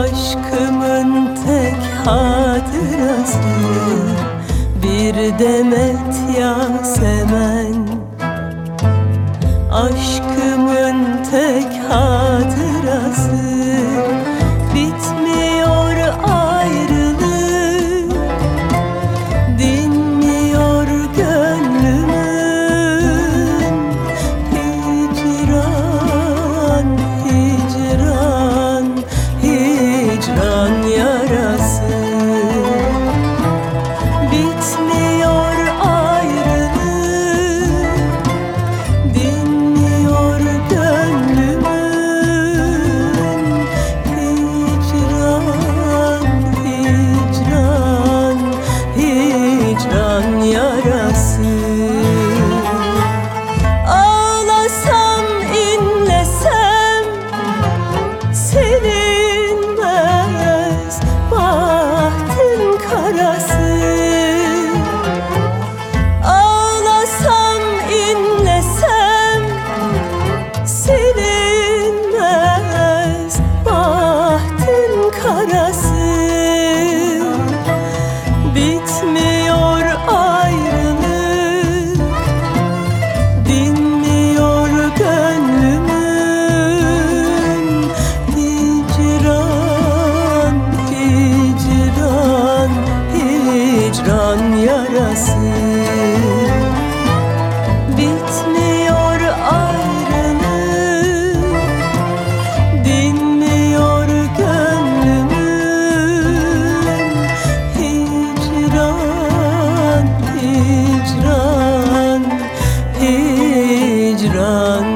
Aşkımın tek hatırası Bir demet yasemen. Hatırası yarası. rang